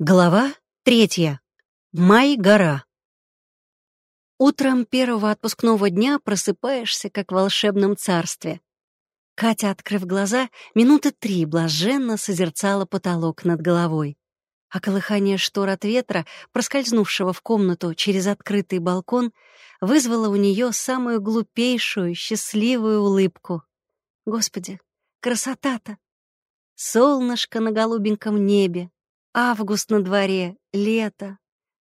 Глава третья. Май-гора. Утром первого отпускного дня просыпаешься, как в волшебном царстве. Катя, открыв глаза, минуты три блаженно созерцала потолок над головой. А колыхание штор от ветра, проскользнувшего в комнату через открытый балкон, вызвало у нее самую глупейшую, счастливую улыбку. Господи, красота-то! Солнышко на голубеньком небе, Август на дворе, лето,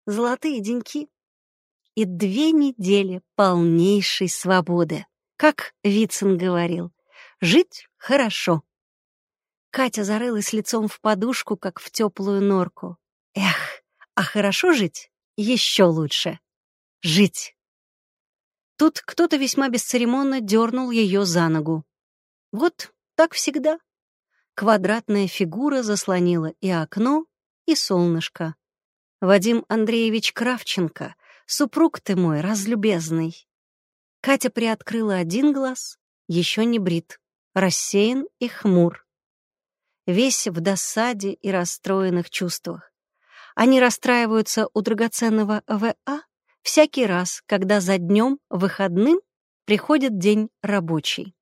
золотые деньки и две недели полнейшей свободы. Как Вицин говорил, жить хорошо. Катя зарылась лицом в подушку, как в теплую норку. Эх, а хорошо жить еще лучше. Жить. Тут кто-то весьма бесцеремонно дернул ее за ногу. Вот так всегда. Квадратная фигура заслонила и окно, и солнышко. Вадим Андреевич Кравченко, супруг ты мой, разлюбезный. Катя приоткрыла один глаз, еще не брит, рассеян и хмур. Весь в досаде и расстроенных чувствах. Они расстраиваются у драгоценного ВА всякий раз, когда за днем выходным приходит день рабочий.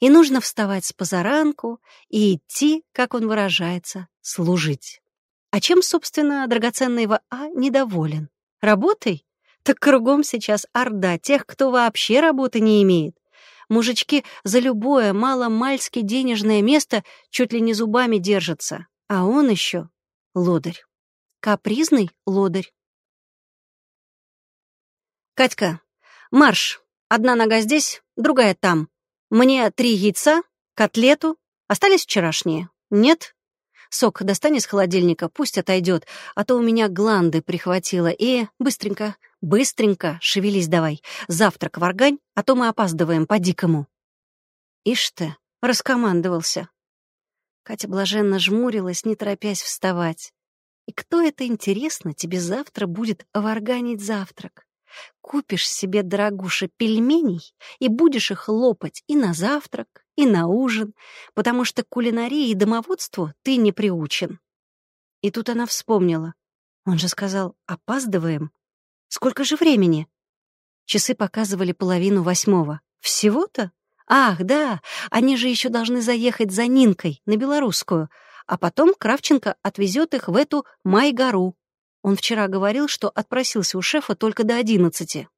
И нужно вставать с позаранку и идти, как он выражается, служить. А чем, собственно, драгоценный ВА недоволен? Работой? Так кругом сейчас орда тех, кто вообще работы не имеет. Мужички за любое маломальски денежное место чуть ли не зубами держатся. А он еще лодырь. Капризный лодырь. «Катька, марш! Одна нога здесь, другая там. Мне три яйца, котлету. Остались вчерашние? Нет? Сок достань из холодильника, пусть отойдет, а то у меня гланды прихватило. И быстренько, быстренько, шевелись давай. Завтрак варгань, а то мы опаздываем по-дикому. Ишь ты, раскомандовался. Катя блаженно жмурилась, не торопясь вставать. И кто это, интересно, тебе завтра будет варганить завтрак? Купишь себе, дорогуша, пельменей и будешь их лопать и на завтрак, и на ужин, потому что к кулинарии и домоводству ты не приучен. И тут она вспомнила. Он же сказал, опаздываем. Сколько же времени? Часы показывали половину восьмого. Всего-то? Ах, да, они же еще должны заехать за Нинкой на Белорусскую, а потом Кравченко отвезет их в эту Май-гору. Он вчера говорил, что отпросился у шефа только до одиннадцати.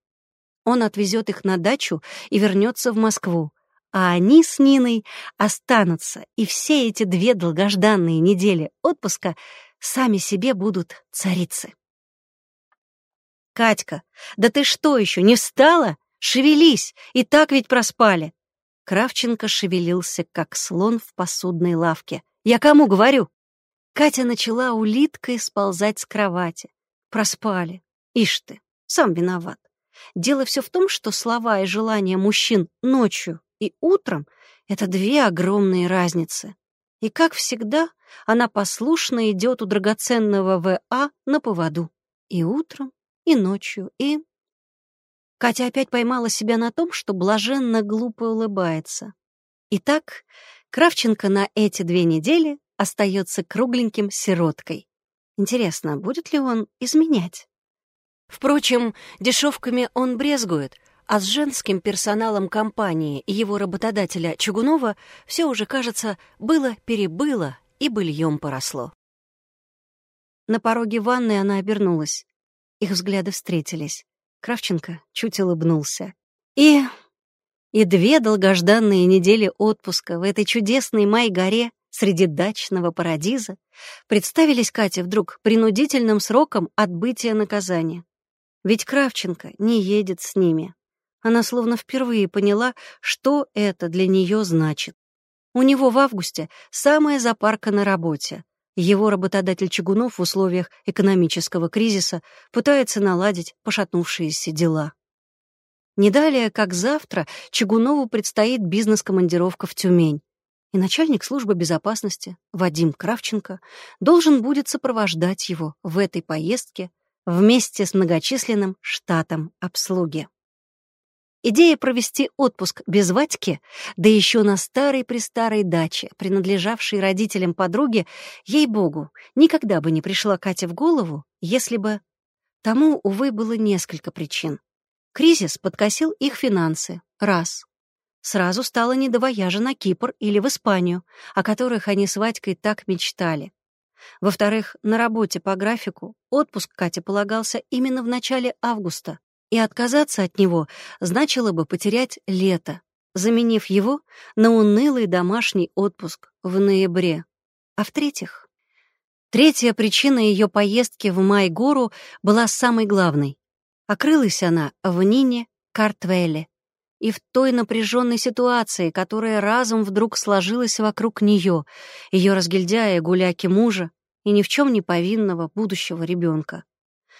Он отвезет их на дачу и вернется в Москву, а они с Ниной останутся, и все эти две долгожданные недели отпуска сами себе будут царицы. «Катька, да ты что еще, не встала? Шевелись, и так ведь проспали!» Кравченко шевелился, как слон в посудной лавке. «Я кому говорю?» Катя начала улиткой сползать с кровати. Проспали. Ишь ты, сам виноват. Дело все в том, что слова и желания мужчин ночью и утром — это две огромные разницы. И, как всегда, она послушно идет у драгоценного ВА на поводу. И утром, и ночью, и... Катя опять поймала себя на том, что блаженно глупо улыбается. Итак, Кравченко на эти две недели остается кругленьким сироткой. Интересно, будет ли он изменять? Впрочем, дешевками он брезгует, а с женским персоналом компании и его работодателя Чугунова все уже, кажется, было-перебыло и быльем поросло. На пороге ванной она обернулась. Их взгляды встретились. Кравченко чуть улыбнулся. И... И две долгожданные недели отпуска в этой чудесной май-горе среди дачного парадиза представились Кате вдруг принудительным сроком отбытия наказания. Ведь Кравченко не едет с ними. Она словно впервые поняла, что это для нее значит. У него в августе самая запарка на работе. Его работодатель Чугунов в условиях экономического кризиса пытается наладить пошатнувшиеся дела. Не далее, как завтра, Чугунову предстоит бизнес-командировка в Тюмень и начальник службы безопасности Вадим Кравченко должен будет сопровождать его в этой поездке вместе с многочисленным штатом обслуги. Идея провести отпуск без Вадьки, да еще на старой-престарой даче, принадлежавшей родителям подруги, ей-богу, никогда бы не пришла Кате в голову, если бы... Тому, увы, было несколько причин. Кризис подкосил их финансы. Раз. Сразу стало не на Кипр или в Испанию, о которых они с Вадькой так мечтали. Во-вторых, на работе по графику отпуск Кате полагался именно в начале августа, и отказаться от него значило бы потерять лето, заменив его на унылый домашний отпуск в ноябре. А в-третьих, третья причина ее поездки в Майгору была самой главной. Окрылась она в Нине Картвелле и в той напряженной ситуации, которая разом вдруг сложилась вокруг нее, ее разгильдяя гуляки мужа и ни в чем не повинного будущего ребенка.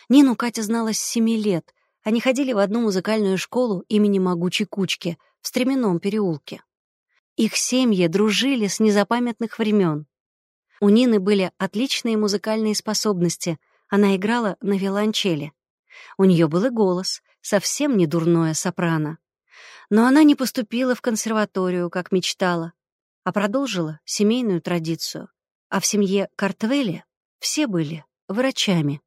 Нину Катя знала с семи лет, они ходили в одну музыкальную школу имени Могучей Кучки в Стременном переулке. Их семьи дружили с незапамятных времен. У Нины были отличные музыкальные способности, она играла на виолончели. У нее был и голос, совсем не дурное сопрано. Но она не поступила в консерваторию, как мечтала, а продолжила семейную традицию. А в семье Картвелли все были врачами.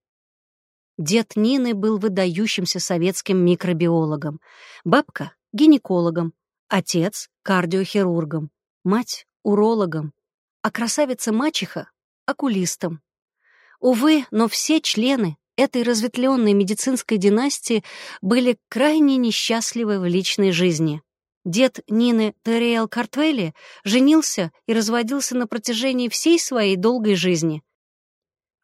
Дед Нины был выдающимся советским микробиологом, бабка — гинекологом, отец — кардиохирургом, мать — урологом, а красавица-мачеха — окулистом. Увы, но все члены этой разветвленной медицинской династии были крайне несчастливы в личной жизни. Дед Нины Терриэл Картвелли женился и разводился на протяжении всей своей долгой жизни —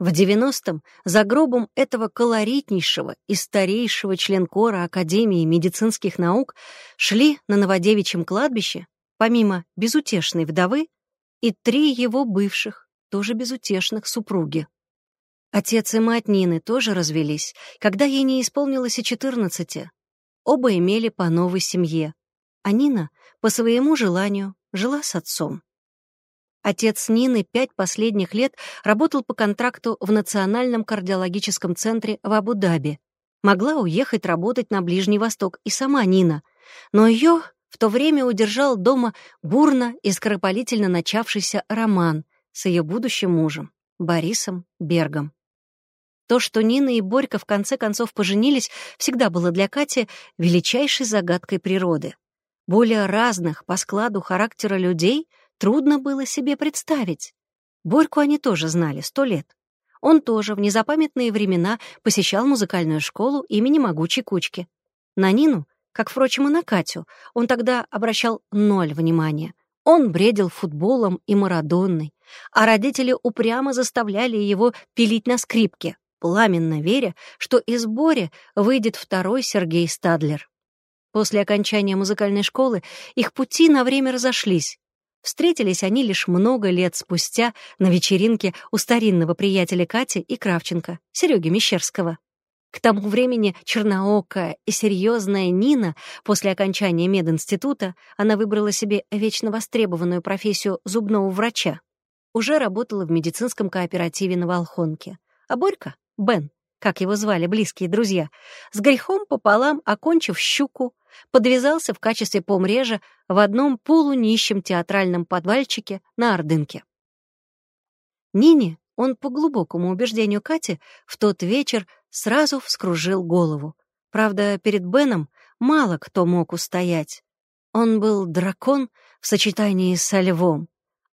в 90-м за гробом этого колоритнейшего и старейшего членкора Академии медицинских наук шли на Новодевичьем кладбище, помимо безутешной вдовы, и три его бывших, тоже безутешных, супруги. Отец и мать Нины тоже развелись, когда ей не исполнилось и 14. Оба имели по новой семье, а Нина, по своему желанию, жила с отцом. Отец Нины пять последних лет работал по контракту в Национальном кардиологическом центре в Абу-Даби. Могла уехать работать на Ближний Восток и сама Нина, но ее в то время удержал дома бурно и скоропалительно начавшийся роман с ее будущим мужем, Борисом Бергом. То, что Нина и Борька в конце концов поженились, всегда было для Кати величайшей загадкой природы. Более разных по складу характера людей — трудно было себе представить. Борьку они тоже знали сто лет. Он тоже в незапамятные времена посещал музыкальную школу имени Могучей Кучки. На Нину, как, впрочем, и на Катю, он тогда обращал ноль внимания. Он бредил футболом и Марадонной, а родители упрямо заставляли его пилить на скрипке, пламенно веря, что из Бори выйдет второй Сергей Стадлер. После окончания музыкальной школы их пути на время разошлись, Встретились они лишь много лет спустя на вечеринке у старинного приятеля Кати и Кравченко, Сереги Мещерского. К тому времени черноокая и серьезная Нина после окончания мединститута она выбрала себе вечно востребованную профессию зубного врача. Уже работала в медицинском кооперативе на Волхонке. А Борька, Бен, как его звали близкие друзья, с грехом пополам, окончив щуку, подвязался в качестве помрежа в одном полунищем театральном подвальчике на Ордынке. Нине он, по глубокому убеждению Кати, в тот вечер сразу вскружил голову. Правда, перед Беном мало кто мог устоять. Он был дракон в сочетании со львом,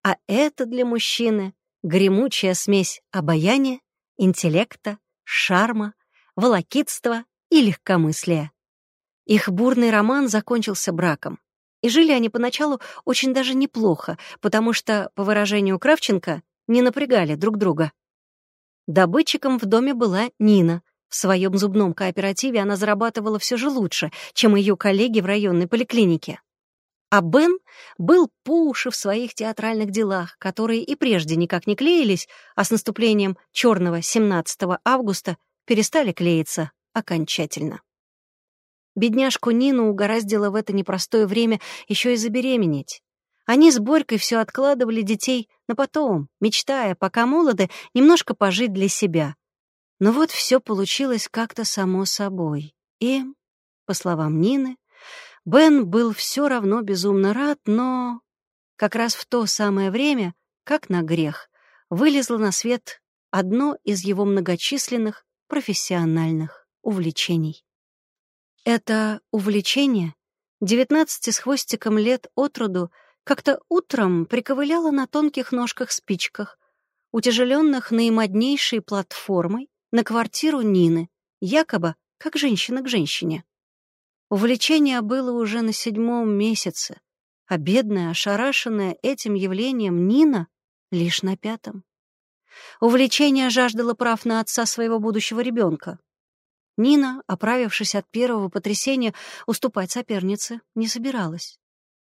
а это для мужчины гремучая смесь обаяния, интеллекта, шарма, волокитства и легкомыслия. Их бурный роман закончился браком. И жили они поначалу очень даже неплохо, потому что, по выражению Кравченко, не напрягали друг друга. Добытчиком в доме была Нина. В своем зубном кооперативе она зарабатывала все же лучше, чем ее коллеги в районной поликлинике. А Бен был по уши в своих театральных делах, которые и прежде никак не клеились, а с наступлением черного 17 августа перестали клеиться окончательно. Бедняжку Нину угораздило в это непростое время еще и забеременеть. Они с Борькой все откладывали детей на потом, мечтая, пока молоды, немножко пожить для себя. Но вот все получилось как-то само собой. И, по словам Нины, Бен был все равно безумно рад, но как раз в то самое время, как на грех, вылезло на свет одно из его многочисленных профессиональных увлечений. Это увлечение, девятнадцати с хвостиком лет от роду, как-то утром приковыляло на тонких ножках-спичках, утяжеленных наимоднейшей платформой, на квартиру Нины, якобы как женщина к женщине. Увлечение было уже на седьмом месяце, а бедная, ошарашенная этим явлением Нина лишь на пятом. Увлечение жаждало прав на отца своего будущего ребенка. Нина, оправившись от первого потрясения, уступать сопернице не собиралась.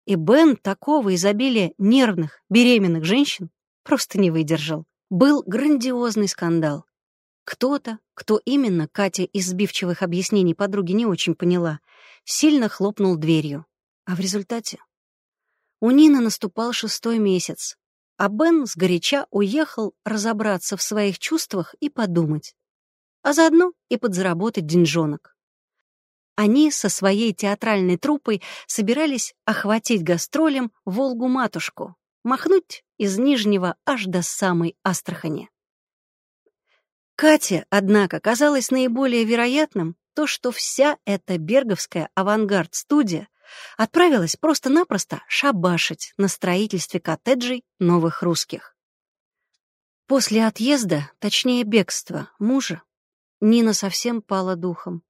И Бен такого изобилия нервных, беременных женщин просто не выдержал. Был грандиозный скандал. Кто-то, кто именно, Катя из сбивчивых объяснений подруги не очень поняла, сильно хлопнул дверью. А в результате у Нины наступал шестой месяц, а Бен сгоряча уехал разобраться в своих чувствах и подумать, а заодно и подзаработать деньжонок. Они со своей театральной труппой собирались охватить гастролем Волгу-матушку, махнуть из Нижнего аж до самой Астрахани. Кате, однако, казалось наиболее вероятным то, что вся эта берговская авангард-студия отправилась просто-напросто шабашить на строительстве коттеджей новых русских. После отъезда, точнее бегства, мужа, Нина совсем пала духом.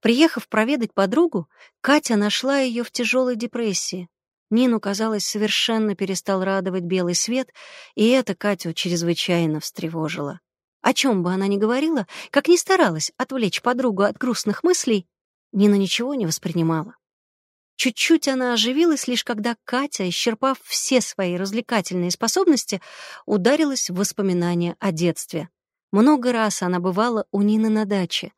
Приехав проведать подругу, Катя нашла ее в тяжелой депрессии. Нину, казалось, совершенно перестал радовать белый свет, и это Катю чрезвычайно встревожило. О чем бы она ни говорила, как ни старалась отвлечь подругу от грустных мыслей, Нина ничего не воспринимала. Чуть-чуть она оживилась, лишь когда Катя, исчерпав все свои развлекательные способности, ударилась в воспоминания о детстве. Много раз она бывала у Нины на даче.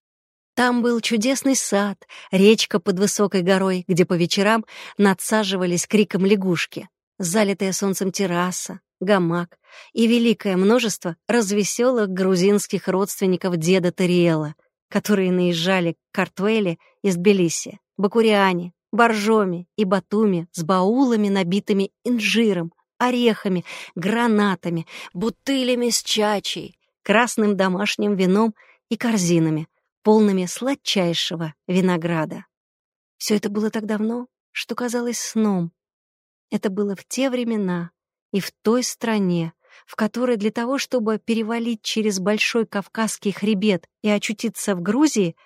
Там был чудесный сад, речка под высокой горой, где по вечерам надсаживались криком лягушки, залитая солнцем терраса, гамак и великое множество развеселых грузинских родственников деда Тариэла, которые наезжали к Картвеле из Тбилиси, Бакуриане, Боржоми и Батуми с баулами, набитыми инжиром, орехами, гранатами, бутылями с чачей, красным домашним вином и корзинами, полными сладчайшего винограда. Все это было так давно, что казалось сном. Это было в те времена, и в той стране, в которой для того, чтобы перевалить через Большой Кавказский хребет и очутиться в Грузии,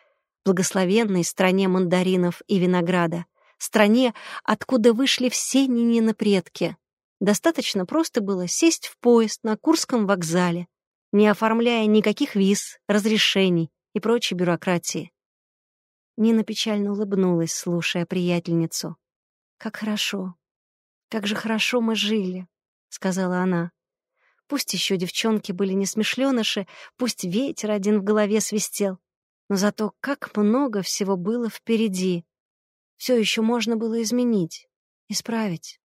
благословенной стране мандаринов и винограда, стране, откуда вышли все Нинины предки, достаточно просто было сесть в поезд на Курском вокзале, не оформляя никаких виз, разрешений и прочей бюрократии. Нина печально улыбнулась, слушая приятельницу. «Как хорошо! Как же хорошо мы жили! — сказала она. Пусть еще девчонки были не смешленыши, пусть ветер один в голове свистел, но зато как много всего было впереди. Все еще можно было изменить, исправить.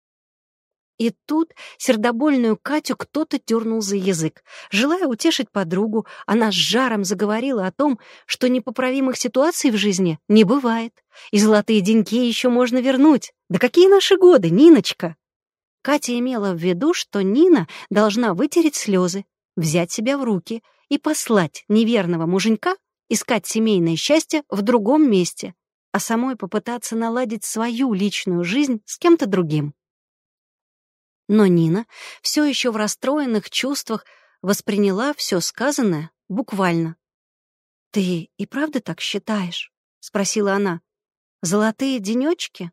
И тут сердобольную Катю кто-то дернул за язык. Желая утешить подругу, она с жаром заговорила о том, что непоправимых ситуаций в жизни не бывает, и золотые деньги еще можно вернуть. Да какие наши годы, Ниночка! Катя имела в виду, что Нина должна вытереть слезы, взять себя в руки и послать неверного муженька искать семейное счастье в другом месте, а самой попытаться наладить свою личную жизнь с кем-то другим. Но Нина все еще в расстроенных чувствах восприняла все сказанное буквально. «Ты и правда так считаешь?» — спросила она. «Золотые денечки?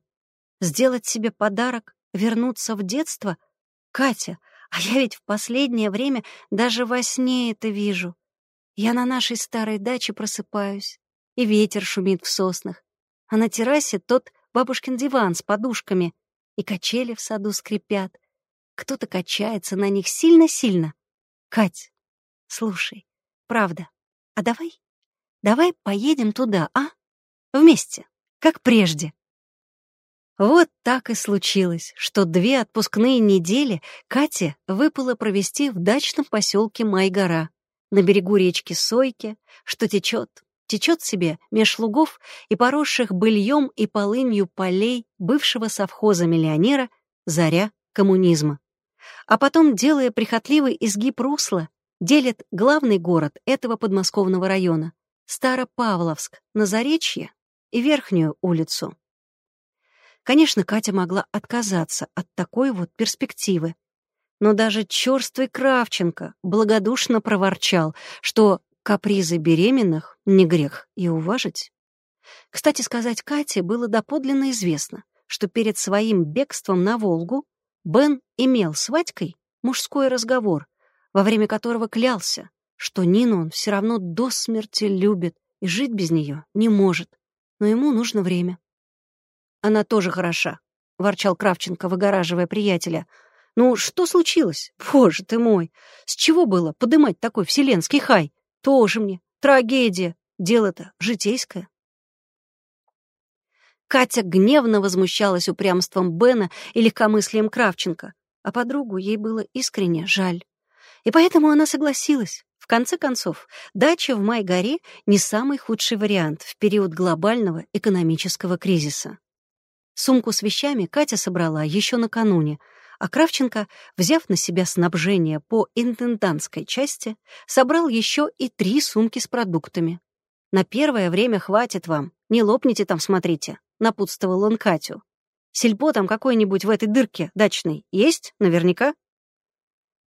Сделать себе подарок Вернуться в детство? Катя, а я ведь в последнее время даже во сне это вижу. Я на нашей старой даче просыпаюсь, и ветер шумит в соснах, а на террасе тот бабушкин диван с подушками, и качели в саду скрипят. Кто-то качается на них сильно-сильно. Кать, слушай, правда, а давай, давай поедем туда, а? Вместе, как прежде. Вот так и случилось, что две отпускные недели Кате выпало провести в дачном поселке Майгора, на берегу речки Сойки, что течет течет себе меж лугов и поросших быльем и полынью полей бывшего совхоза миллионера заря коммунизма. А потом, делая прихотливый изгиб русла, делит главный город этого подмосковного района — Старопавловск, на Заречье и Верхнюю улицу. Конечно, Катя могла отказаться от такой вот перспективы. Но даже черствый Кравченко благодушно проворчал, что капризы беременных не грех и уважить. Кстати сказать, Кате было доподлинно известно, что перед своим бегством на Волгу Бен имел с Вадькой мужской разговор, во время которого клялся, что Нину он все равно до смерти любит и жить без нее не может, но ему нужно время. «Она тоже хороша», — ворчал Кравченко, выгораживая приятеля. «Ну, что случилось? Боже ты мой! С чего было подымать такой вселенский хай? Тоже мне. Трагедия. Дело-то житейское». Катя гневно возмущалась упрямством Бена и легкомыслием Кравченко, а подругу ей было искренне жаль. И поэтому она согласилась. В конце концов, дача в Майгоре не самый худший вариант в период глобального экономического кризиса. Сумку с вещами Катя собрала еще накануне, а Кравченко, взяв на себя снабжение по интендантской части, собрал еще и три сумки с продуктами. «На первое время хватит вам, не лопните там, смотрите», — напутствовал он Катю. «Сельпо там какой-нибудь в этой дырке дачной есть, наверняка?»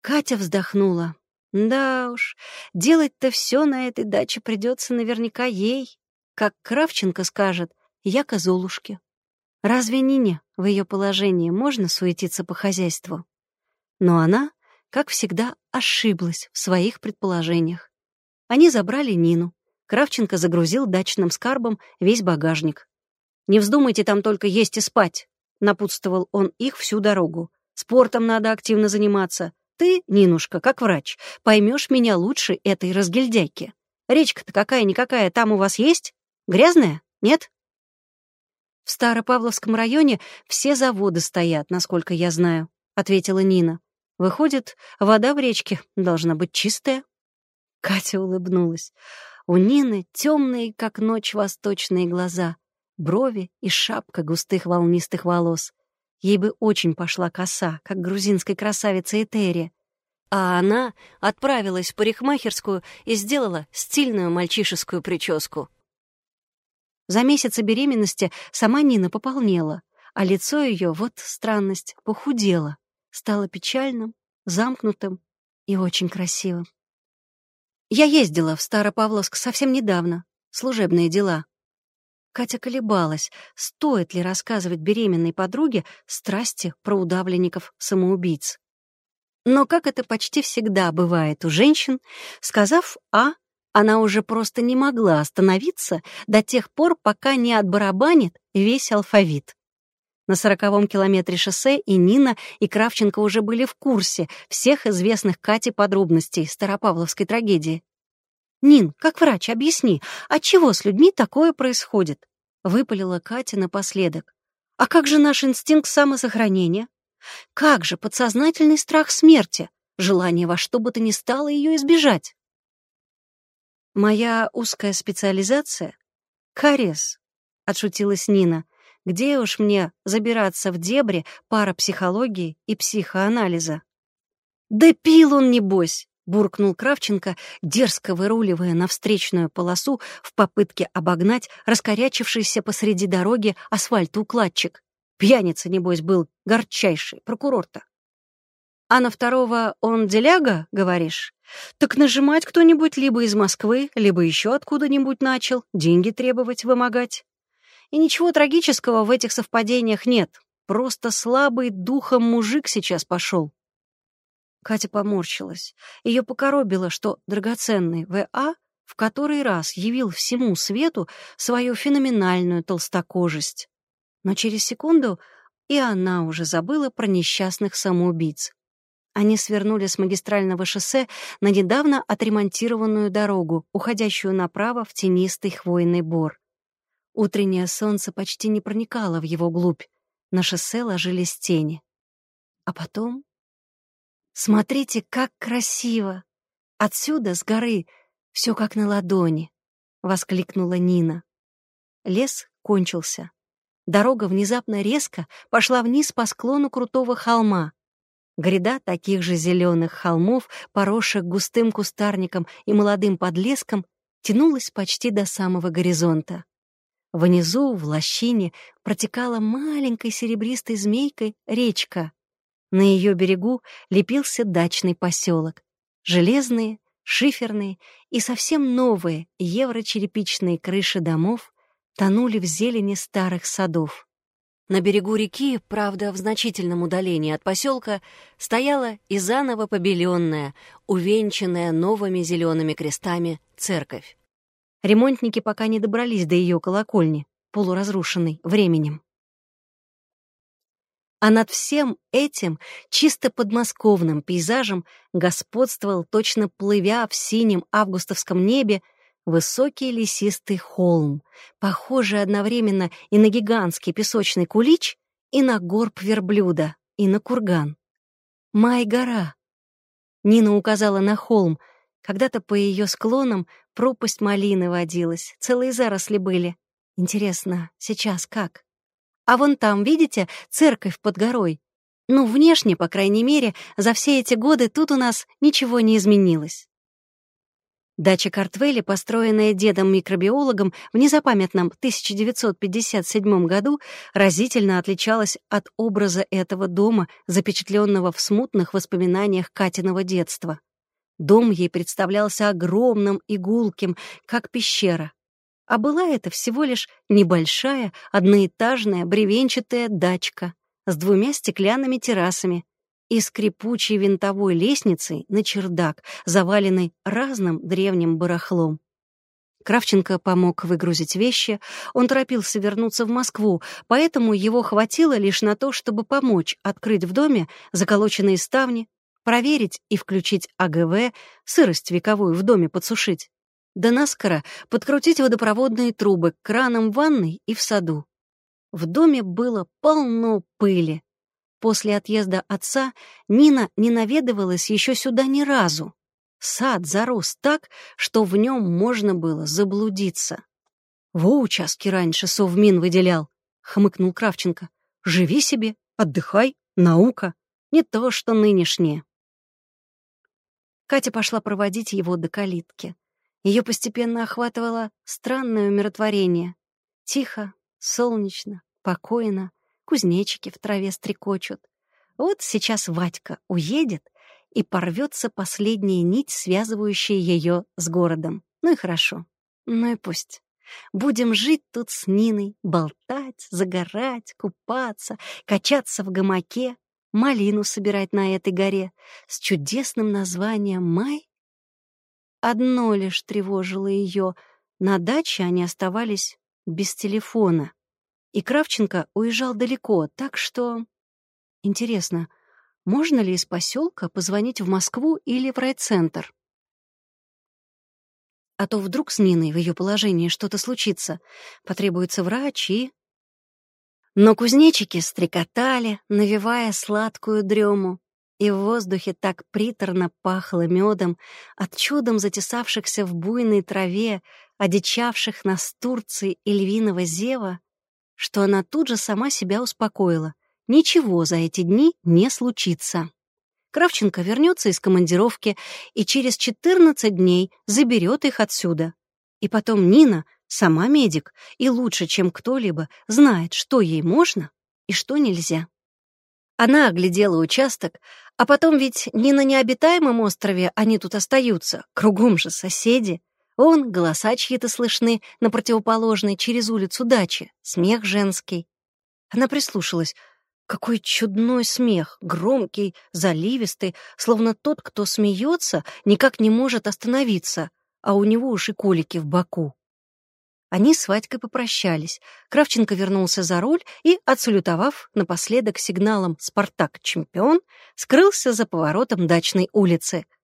Катя вздохнула. Да уж, делать-то все на этой даче придется наверняка ей. Как Кравченко скажет, я козулушки. Разве Нине в ее положении можно суетиться по хозяйству? Но она, как всегда, ошиблась в своих предположениях. Они забрали Нину. Кравченко загрузил дачным скарбом весь багажник. «Не вздумайте там только есть и спать», — напутствовал он их всю дорогу. «Спортом надо активно заниматься. Ты, Нинушка, как врач, поймешь меня лучше этой разгильдяйки. Речка-то какая-никакая там у вас есть? Грязная? Нет?» «В Старопавловском районе все заводы стоят, насколько я знаю», — ответила Нина. «Выходит, вода в речке должна быть чистая». Катя улыбнулась. У Нины темные, как ночь, восточные глаза, брови и шапка густых волнистых волос. Ей бы очень пошла коса, как грузинской красавице Этери. А она отправилась в парикмахерскую и сделала стильную мальчишескую прическу. За месяцы беременности сама Нина пополнела, а лицо ее, вот странность, похудело, стало печальным, замкнутым и очень красивым. Я ездила в Старопавловск совсем недавно, служебные дела. Катя колебалась, стоит ли рассказывать беременной подруге страсти про удавленников-самоубийц. Но, как это почти всегда бывает у женщин, сказав «А», она уже просто не могла остановиться до тех пор, пока не отбарабанит весь алфавит. На сороковом километре шоссе и Нина, и Кравченко уже были в курсе всех известных Кате подробностей Старопавловской трагедии. «Нин, как врач, объясни, от чего с людьми такое происходит?» — выпалила Катя напоследок. «А как же наш инстинкт самосохранения? Как же подсознательный страх смерти, желание во что бы то ни стало ее избежать?» «Моя узкая специализация — кариес», — отшутилась Нина. «Где уж мне забираться в дебри парапсихологии и психоанализа?» «Да пил он, небось!» — буркнул Кравченко, дерзко выруливая на встречную полосу в попытке обогнать раскорячившийся посреди дороги асфальтоукладчик. Пьяница, небось, был горчайший, прокурор-то. «А на второго он деляга, говоришь?» Так нажимать кто-нибудь либо из Москвы, либо еще откуда-нибудь начал, деньги требовать, вымогать. И ничего трагического в этих совпадениях нет. Просто слабый духом мужик сейчас пошел. Катя поморщилась. Ее покоробило, что драгоценный В.А. в который раз явил всему свету свою феноменальную толстокожесть. Но через секунду и она уже забыла про несчастных самоубийц. Они свернули с магистрального шоссе на недавно отремонтированную дорогу, уходящую направо в тенистый хвойный бор. Утреннее солнце почти не проникало в его глубь. На шоссе ложились тени. А потом... Смотрите, как красиво! Отсюда, с горы, все как на ладони. — воскликнула Нина. Лес кончился. Дорога внезапно резко пошла вниз по склону крутого холма. Гряда таких же зеленых холмов, поросших густым кустарником и молодым подлеском, тянулась почти до самого горизонта. Внизу, в лощине, протекала маленькой серебристой змейкой речка. На ее берегу лепился дачный поселок. Железные, шиферные и совсем новые еврочерепичные крыши домов тонули в зелени старых садов. На берегу реки, правда, в значительном удалении от поселка, стояла и заново побеленная, увенчанная новыми зелеными крестами церковь. Ремонтники пока не добрались до ее колокольни, полуразрушенной временем. А над всем этим чисто подмосковным пейзажем господствовал, точно плывя в синем августовском небе, высокий лесистый холм, похожий одновременно и на гигантский песочный кулич, и на горб верблюда, и на курган. Май-гора. Нина указала на холм. Когда-то по ее склонам пропасть малины водилась, целые заросли были. Интересно, сейчас как? А вон там, видите, церковь под горой. Ну, внешне, по крайней мере, за все эти годы тут у нас ничего не изменилось. Дача Картвелли, построенная дедом-микробиологом в незапамятном 1957 году, разительно отличалась от образа этого дома, запечатленного в смутных воспоминаниях Катиного детства. Дом ей представлялся огромным и гулким, как пещера. А была это всего лишь небольшая, одноэтажная, бревенчатая дачка с двумя стеклянными террасами, и скрипучей винтовой лестницей на чердак, заваленный разным древним барахлом. Кравченко помог выгрузить вещи, он торопился вернуться в Москву, поэтому его хватило лишь на то, чтобы помочь открыть в доме заколоченные ставни, проверить и включить АГВ, сырость вековую в доме подсушить, да наскоро подкрутить водопроводные трубы к кранам в ванной и в саду. В доме было полно пыли, После отъезда отца Нина не наведывалась еще сюда ни разу. Сад зарос так, что в нем можно было заблудиться. «Во участки раньше Совмин выделял», — хмыкнул Кравченко. «Живи себе, отдыхай, наука. Не то, что нынешнее». Катя пошла проводить его до калитки. Ее постепенно охватывало странное умиротворение. Тихо, солнечно, покойно, кузнечики в траве стрекочут. Вот сейчас Вадька уедет, и порвется последняя нить, связывающая ее с городом. Ну и хорошо. Ну и пусть. Будем жить тут с Ниной, болтать, загорать, купаться, качаться в гамаке, малину собирать на этой горе с чудесным названием «Май». Одно лишь тревожило ее. На даче они оставались без телефона. И Кравченко уезжал далеко, так что... Интересно, можно ли из поселка позвонить в Москву или в райцентр? А то вдруг с Ниной в ее положении что-то случится. Потребуется врач и... Но кузнечики стрекотали, навевая сладкую дрему, и в воздухе так приторно пахло медом от чудом затесавшихся в буйной траве, одичавших настурции и львиного зева, что она тут же сама себя успокоила. Ничего за эти дни не случится. Кравченко вернется из командировки и через 14 дней заберет их отсюда. И потом Нина, сама медик, и лучше, чем кто-либо, знает, что ей можно и что нельзя. Она оглядела участок, а потом ведь не на необитаемом острове они тут остаются, кругом же соседи. Он, голоса чьи-то слышны на противоположной через улицу дачи, смех женский. Она прислушалась. Какой чудной смех, громкий, заливистый, словно тот, кто смеется, никак не может остановиться, а у него уж и колики в боку. Они с Вадькой попрощались. Кравченко вернулся за руль и, отсалютовав напоследок сигналом «Спартак-чемпион», скрылся за поворотом дачной улицы —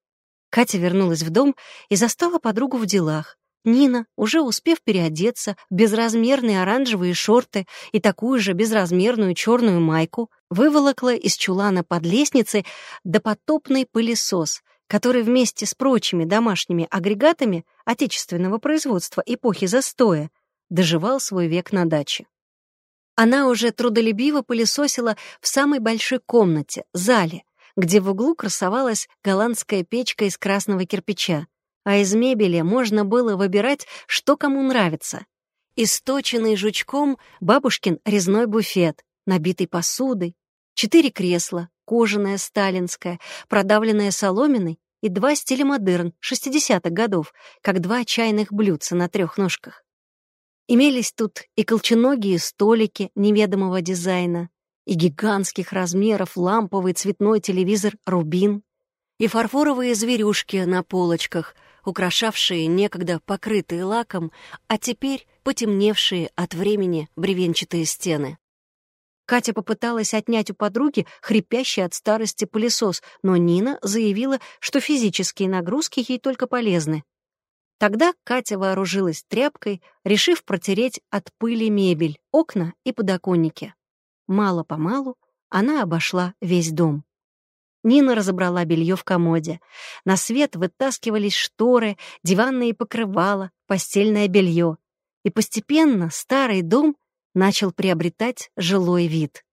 Катя вернулась в дом и застала подругу в делах. Нина, уже успев переодеться в безразмерные оранжевые шорты и такую же безразмерную черную майку, выволокла из чулана под лестницей допотопный пылесос, который вместе с прочими домашними агрегатами отечественного производства эпохи застоя доживал свой век на даче. Она уже трудолюбиво пылесосила в самой большой комнате, зале, где в углу красовалась голландская печка из красного кирпича, а из мебели можно было выбирать, что кому нравится. Источенный жучком бабушкин резной буфет, набитый посудой, четыре кресла, кожаное сталинское, продавленное соломенной и два стиля модерн 60-х годов, как два чайных блюдца на трех ножках. Имелись тут и колченогие столики неведомого дизайна, и гигантских размеров ламповый цветной телевизор «Рубин», и фарфоровые зверюшки на полочках, украшавшие некогда покрытые лаком, а теперь потемневшие от времени бревенчатые стены. Катя попыталась отнять у подруги хрипящий от старости пылесос, но Нина заявила, что физические нагрузки ей только полезны. Тогда Катя вооружилась тряпкой, решив протереть от пыли мебель, окна и подоконники. Мало-помалу она обошла весь дом. Нина разобрала белье в комоде. На свет вытаскивались шторы, диванные покрывала, постельное белье. И постепенно старый дом начал приобретать жилой вид.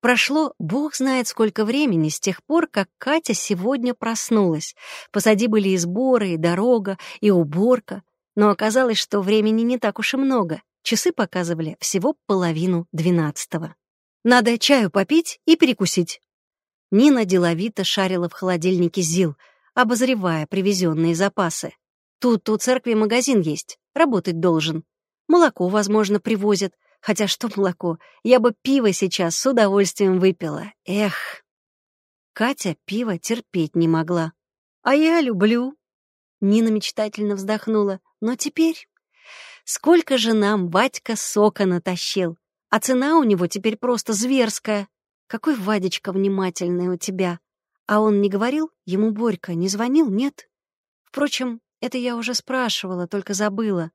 Прошло бог знает сколько времени с тех пор, как Катя сегодня проснулась. Позади были и сборы, и дорога, и уборка. Но оказалось, что времени не так уж и много. Часы показывали всего половину двенадцатого. Надо чаю попить и перекусить. Нина деловито шарила в холодильнике ЗИЛ, обозревая привезенные запасы. Тут у церкви магазин есть, работать должен. Молоко, возможно, привозят, Хотя что молоко? Я бы пиво сейчас с удовольствием выпила. Эх. Катя пиво терпеть не могла. А я люблю. Нина мечтательно вздохнула. Но теперь... Сколько же нам Вадька сока натащил, а цена у него теперь просто зверская. Какой Вадечка внимательный у тебя. А он не говорил? Ему Борька не звонил, нет? Впрочем, это я уже спрашивала, только забыла.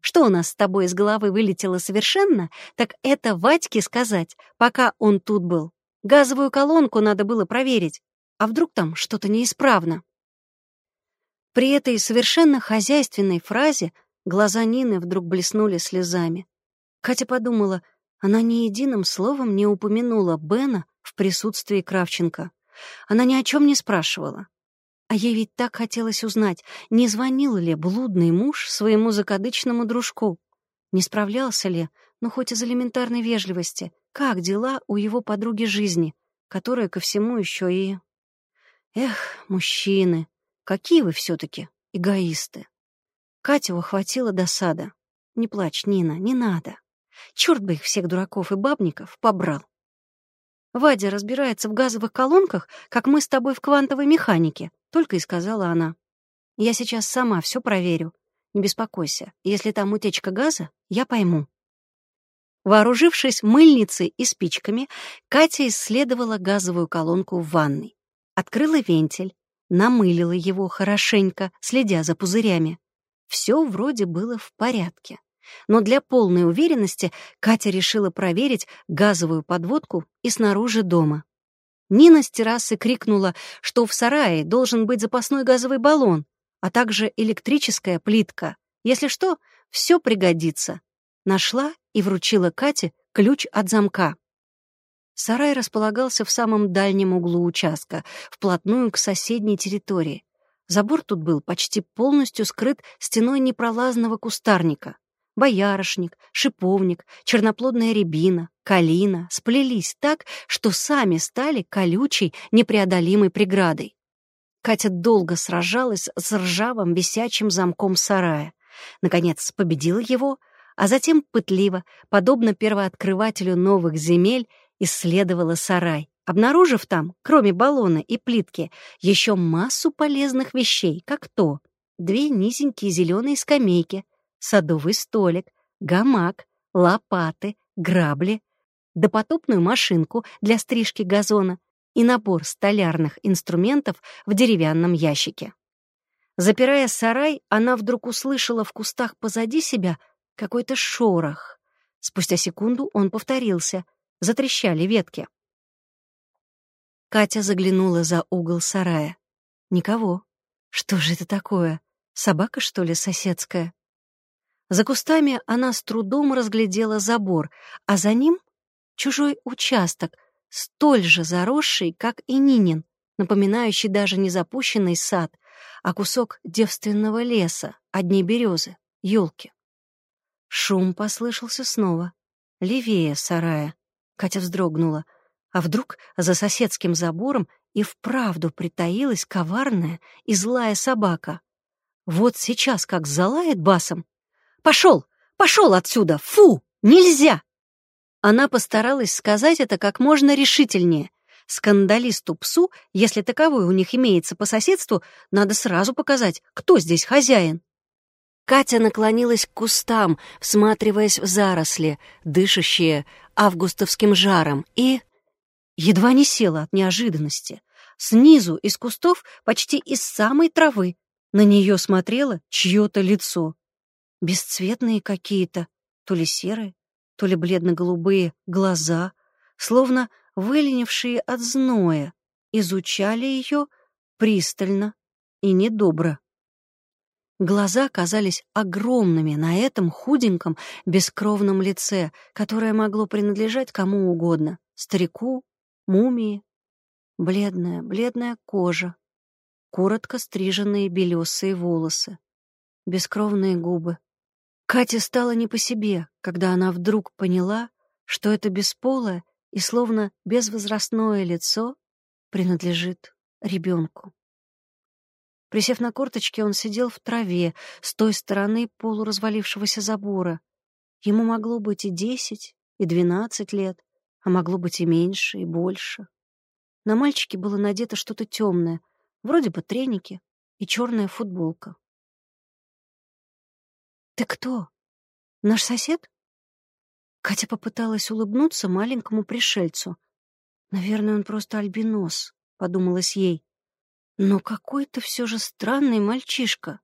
Что у нас с тобой из головы вылетело совершенно, так это Вадьке сказать, пока он тут был. Газовую колонку надо было проверить. А вдруг там что-то неисправно? При этой совершенно хозяйственной фразе глаза Нины вдруг блеснули слезами. Катя подумала, она ни единым словом не упомянула Бена в присутствии Кравченко. Она ни о чем не спрашивала. А ей ведь так хотелось узнать, не звонил ли блудный муж своему закадычному дружку, не справлялся ли, ну хоть из элементарной вежливости, как дела у его подруги жизни, которая ко всему еще и... Эх, мужчины, какие вы все-таки эгоисты. Катя ухватила досада. Не плачь, Нина, не надо. Черт бы их всех дураков и бабников побрал. Вадя разбирается в газовых колонках, как мы с тобой в квантовой механике, только и сказала она. «Я сейчас сама все проверю. Не беспокойся. Если там утечка газа, я пойму». Вооружившись мыльницей и спичками, Катя исследовала газовую колонку в ванной. Открыла вентиль, намылила его хорошенько, следя за пузырями. Все вроде было в порядке. Но для полной уверенности Катя решила проверить газовую подводку и снаружи дома. Нина с террасы крикнула, что в сарае должен быть запасной газовый баллон, а также электрическая плитка. Если что, все пригодится. Нашла и вручила Кате ключ от замка. Сарай располагался в самом дальнем углу участка, вплотную к соседней территории. Забор тут был почти полностью скрыт стеной непролазного кустарника. Боярышник, шиповник, черноплодная рябина, калина сплелись так, что сами стали колючей, непреодолимой преградой. Катя долго сражалась с ржавым висячим замком сарая. Наконец победила его, а затем пытливо, подобно первооткрывателю новых земель, исследовала сарай, обнаружив там, кроме баллона и плитки, еще массу полезных вещей, как то две низенькие зеленые скамейки, садовый столик, гамак, лопаты, грабли, допотопную машинку для стрижки газона и набор столярных инструментов в деревянном ящике. Запирая сарай, она вдруг услышала в кустах позади себя какой-то шорох. Спустя секунду он повторился. Затрещали ветки. Катя заглянула за угол сарая. Никого. Что же это такое? Собака, что ли, соседская? За кустами она с трудом разглядела забор, а за ним чужой участок, столь же заросший, как и Нинин, напоминающий даже не запущенный сад, а кусок девственного леса, одни березы, елки. Шум послышался снова, левее сарая. Катя вздрогнула. А вдруг за соседским забором и вправду притаилась коварная и злая собака? Вот сейчас как залает басом. «Пошел! Пошел отсюда! Фу! Нельзя!» Она постаралась сказать это как можно решительнее. Скандалисту-псу, если таковой у них имеется по соседству, надо сразу показать, кто здесь хозяин. Катя наклонилась к кустам, всматриваясь в заросли, дышащие августовским жаром, и... Едва не села от неожиданности. Снизу, из кустов, почти из самой травы, на нее смотрело чье-то лицо. Бесцветные какие-то, то ли серые, то ли бледно-голубые глаза, словно выленившие от зноя, изучали ее пристально и недобро. Глаза казались огромными на этом худеньком, бескровном лице, которое могло принадлежать кому угодно — старику, мумии. Бледная, бледная кожа, коротко стриженные белесые волосы, бескровные губы, Кате стало не по себе, когда она вдруг поняла, что это бесполое и словно безвозрастное лицо принадлежит ребенку. Присев на корточки, он сидел в траве с той стороны полуразвалившегося забора. Ему могло быть и десять, и двенадцать лет, а могло быть и меньше, и больше. На мальчике было надето что-то темное, вроде бы треники и черная футболка. «Ты кто? Наш сосед?» Катя попыталась улыбнуться маленькому пришельцу. «Наверное, он просто альбинос», — подумалось ей. «Но какой-то все же странный мальчишка.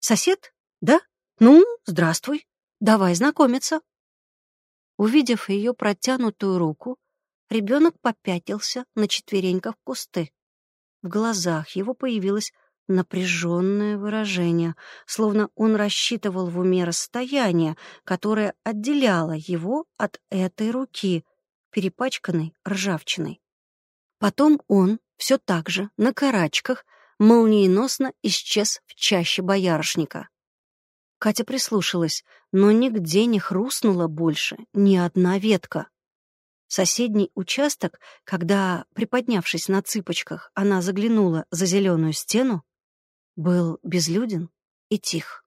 Сосед? Да? Ну, здравствуй. Давай знакомиться». Увидев ее протянутую руку, ребенок попятился на четвереньках кусты. В глазах его появилась напряженное выражение, словно он рассчитывал в уме расстояние, которое отделяло его от этой руки, перепачканной ржавчиной. Потом он все так же, на карачках, молниеносно исчез в чаще боярышника. Катя прислушалась, но нигде не хрустнула больше ни одна ветка. Соседний участок, когда, приподнявшись на цыпочках, она заглянула за зеленую стену, был безлюден и тих.